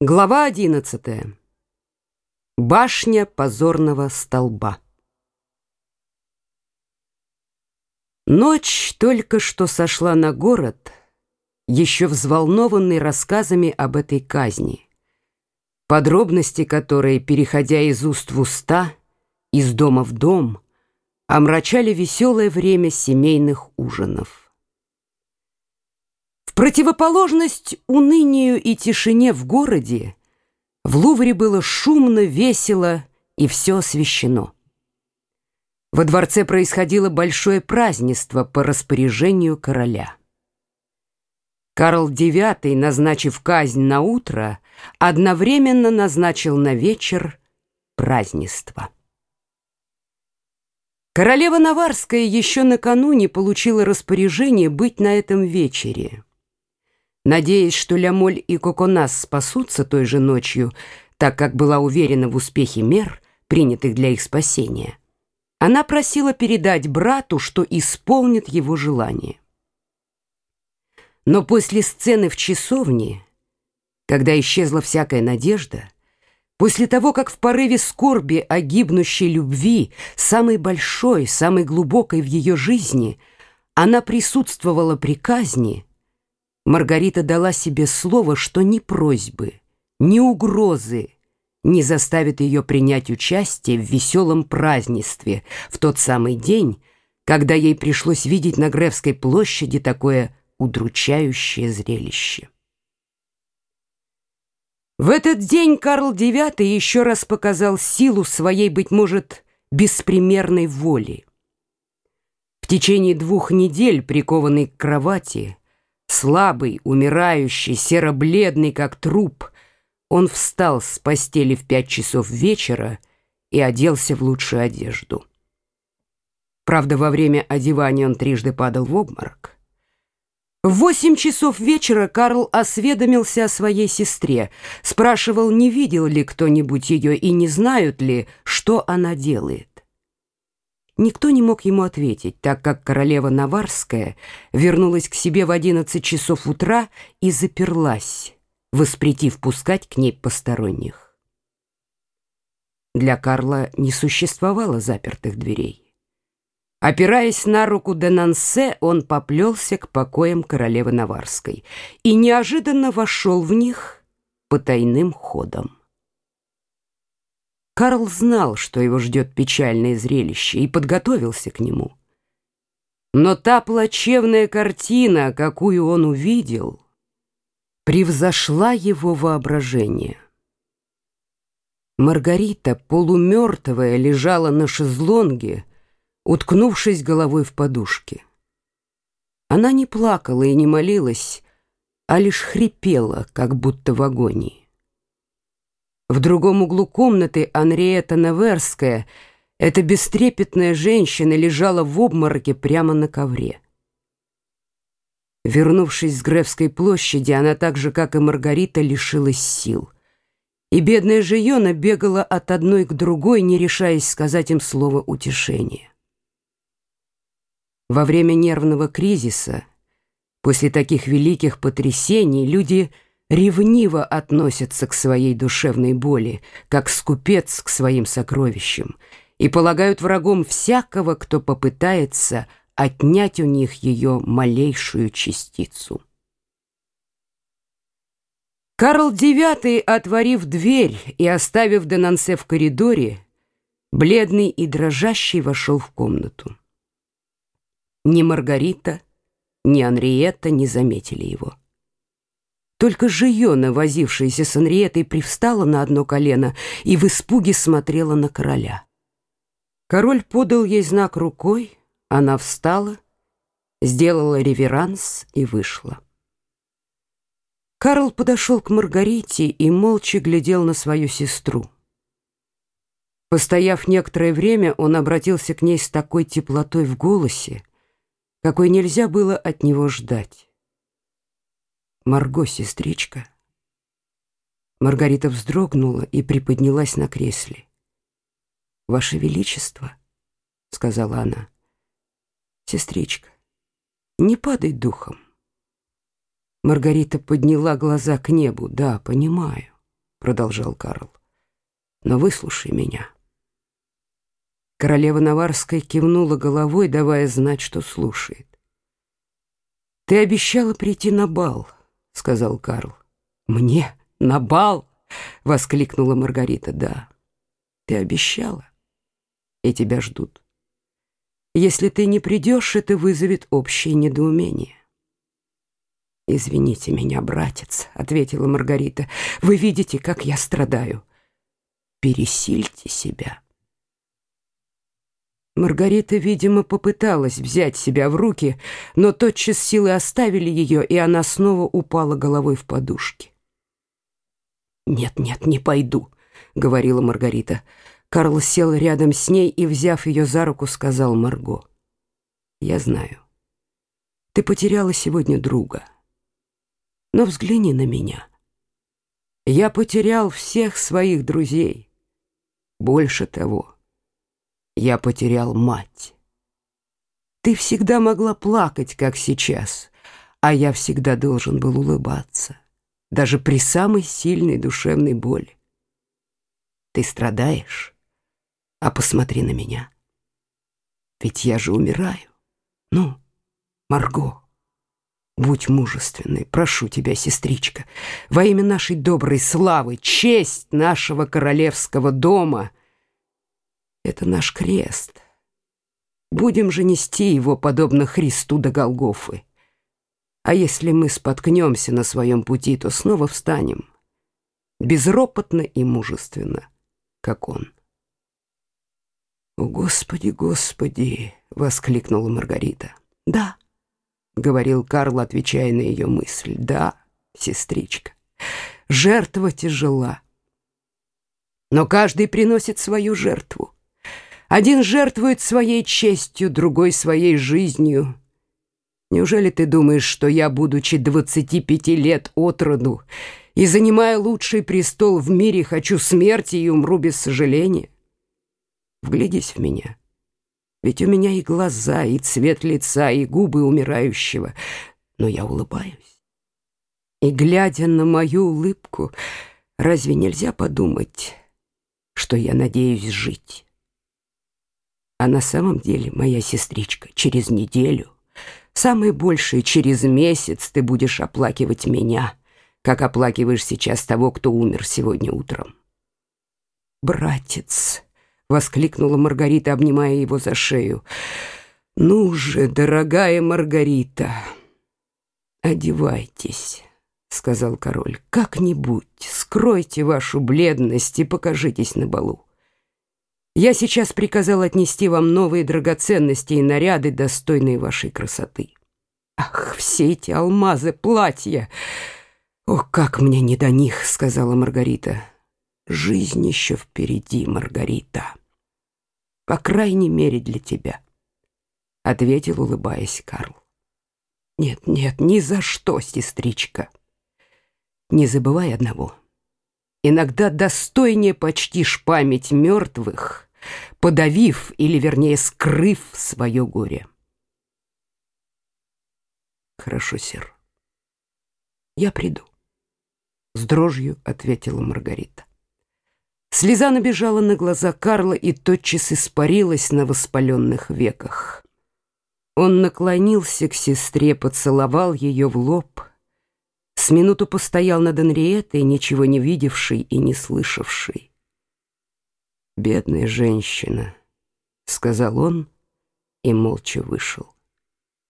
Глава одиннадцатая. Башня позорного столба. Ночь только что сошла на город, еще взволнованный рассказами об этой казни, подробности которой, переходя из уст в уста, из дома в дом, омрачали веселое время семейных ужинов противоположность унынию и тишине в городе, в Лувре было шумно, весело и все освещено. Во дворце происходило большое празднество по распоряжению короля. Карл IX, назначив казнь на утро, одновременно назначил на вечер празднество. Королева Наварская еще накануне получила распоряжение быть на этом вечере. Надеясь, что Лямоль и Коконас спасутся той же ночью, так как была уверена в успехе мер, принятых для их спасения, она просила передать брату, что исполнит его желание. Но после сцены в часовне, когда исчезла всякая надежда, после того, как в порыве скорби о гибнущей любви, самой большой, самой глубокой в ее жизни, она присутствовала при казни, Маргарита дала себе слово, что ни просьбы, ни угрозы не заставят ее принять участие в веселом празднестве в тот самый день, когда ей пришлось видеть на Гревской площади такое удручающее зрелище. В этот день Карл IX еще раз показал силу своей, быть может, беспримерной воли. В течение двух недель, прикованный к кровати, Слабый, умирающий, серо-бледный, как труп, он встал с постели в пять часов вечера и оделся в лучшую одежду. Правда, во время одевания он трижды падал в обморок. В восемь часов вечера Карл осведомился о своей сестре, спрашивал, не видел ли кто-нибудь ее и не знают ли, что она делает. Никто не мог ему ответить, так как королева Наварская вернулась к себе в одиннадцать часов утра и заперлась, воспретив пускать к ней посторонних. Для Карла не существовало запертых дверей. Опираясь на руку Денансе, он поплелся к покоям королевы Наварской и неожиданно вошел в них потайным ходом. Карл знал, что его ждет печальное зрелище, и подготовился к нему. Но та плачевная картина, какую он увидел, превзошла его воображение. Маргарита, полумертвая, лежала на шезлонге, уткнувшись головой в подушке. Она не плакала и не молилась, а лишь хрипела, как будто в агонии. В другом углу комнаты Анриета Наверская, эта бестрепетная женщина, лежала в обмороке прямо на ковре. Вернувшись с Гревской площади, она так же, как и Маргарита, лишилась сил. И бедная Жиона бегала от одной к другой, не решаясь сказать им слово утешения. Во время нервного кризиса, после таких великих потрясений, люди – ревниво относятся к своей душевной боли, как скупец к своим сокровищам, и полагают врагом всякого, кто попытается отнять у них ее малейшую частицу. Карл IX, отворив дверь и оставив Денансе в коридоре, бледный и дрожащий вошел в комнату. Ни Маргарита, ни Анриетта не заметили его. Только Жиона, возившаяся с Анриетой, привстала на одно колено и в испуге смотрела на короля. Король подал ей знак рукой, она встала, сделала реверанс и вышла. Карл подошел к Маргарите и молча глядел на свою сестру. Постояв некоторое время, он обратился к ней с такой теплотой в голосе, какой нельзя было от него ждать. Марго, сестричка. Маргарита вздрогнула и приподнялась на кресле. «Ваше Величество», — сказала она, — «сестричка, не падай духом». Маргарита подняла глаза к небу. «Да, понимаю, продолжал Карл. Но выслушай меня. Королева Наварская кивнула головой, давая знать, что слушает. Ты обещала прийти на бал, сказал Карл. Мне на бал? воскликнула Маргарита. Да. Ты обещала. И тебя ждут. Если ты не придешь, это вызовет общее недоумение. «Извините меня, братец», — ответила Маргарита. «Вы видите, как я страдаю. Пересильте себя». Маргарита, видимо, попыталась взять себя в руки, но тотчас силы оставили ее, и она снова упала головой в подушки. «Нет, нет, не пойду», — говорила Маргарита. Карл сел рядом с ней и, взяв ее за руку, сказал Марго. «Я знаю. Ты потеряла сегодня друга». Но взгляни на меня. Я потерял всех своих друзей. Больше того, я потерял мать. Ты всегда могла плакать, как сейчас, а я всегда должен был улыбаться, даже при самой сильной душевной боли. Ты страдаешь, а посмотри на меня. Ведь я же умираю. Ну, Марго. Будь мужественной, прошу тебя, сестричка, во имя нашей доброй славы, честь нашего королевского дома. Это наш крест. Будем же нести его, подобно Христу до Голгофы. А если мы споткнемся на своем пути, то снова встанем, безропотно и мужественно, как он. «О, Господи, Господи!» — воскликнула Маргарита. «Да» говорил Карл, отвечая на ее мысль. Да, сестричка, жертва тяжела. Но каждый приносит свою жертву. Один жертвует своей честью, другой своей жизнью. Неужели ты думаешь, что я, будучи двадцати пяти лет от роду и занимая лучший престол в мире, хочу смерти и умру без сожаления? Вглядись в меня. Ведь у меня и глаза, и цвет лица, и губы умирающего, но я улыбаюсь. И, глядя на мою улыбку, разве нельзя подумать, что я надеюсь жить? А на самом деле, моя сестричка, через неделю, самое большее через месяц ты будешь оплакивать меня, как оплакиваешь сейчас того, кто умер сегодня утром. Братец, — воскликнула Маргарита, обнимая его за шею. «Ну же, дорогая Маргарита, одевайтесь», — сказал король. «Как-нибудь скройте вашу бледность и покажитесь на балу. Я сейчас приказал отнести вам новые драгоценности и наряды, достойные вашей красоты. Ах, все эти алмазы, платья! Ох, как мне не до них!» — сказала Маргарита. Жизнь еще впереди, Маргарита. По крайней мере, для тебя, — ответил, улыбаясь Карл. Нет, нет, ни за что, сестричка. Не забывай одного. Иногда достойнее почтишь память мертвых, подавив или, вернее, скрыв свое горе. Хорошо, сир. Я приду. С дрожью ответила Маргарита. Слеза набежала на глаза Карла и тотчас испарилась на воспаленных веках. Он наклонился к сестре, поцеловал ее в лоб, с минуту постоял над Анриетой, ничего не видевшей и не слышавшей. «Бедная женщина», — сказал он и молча вышел.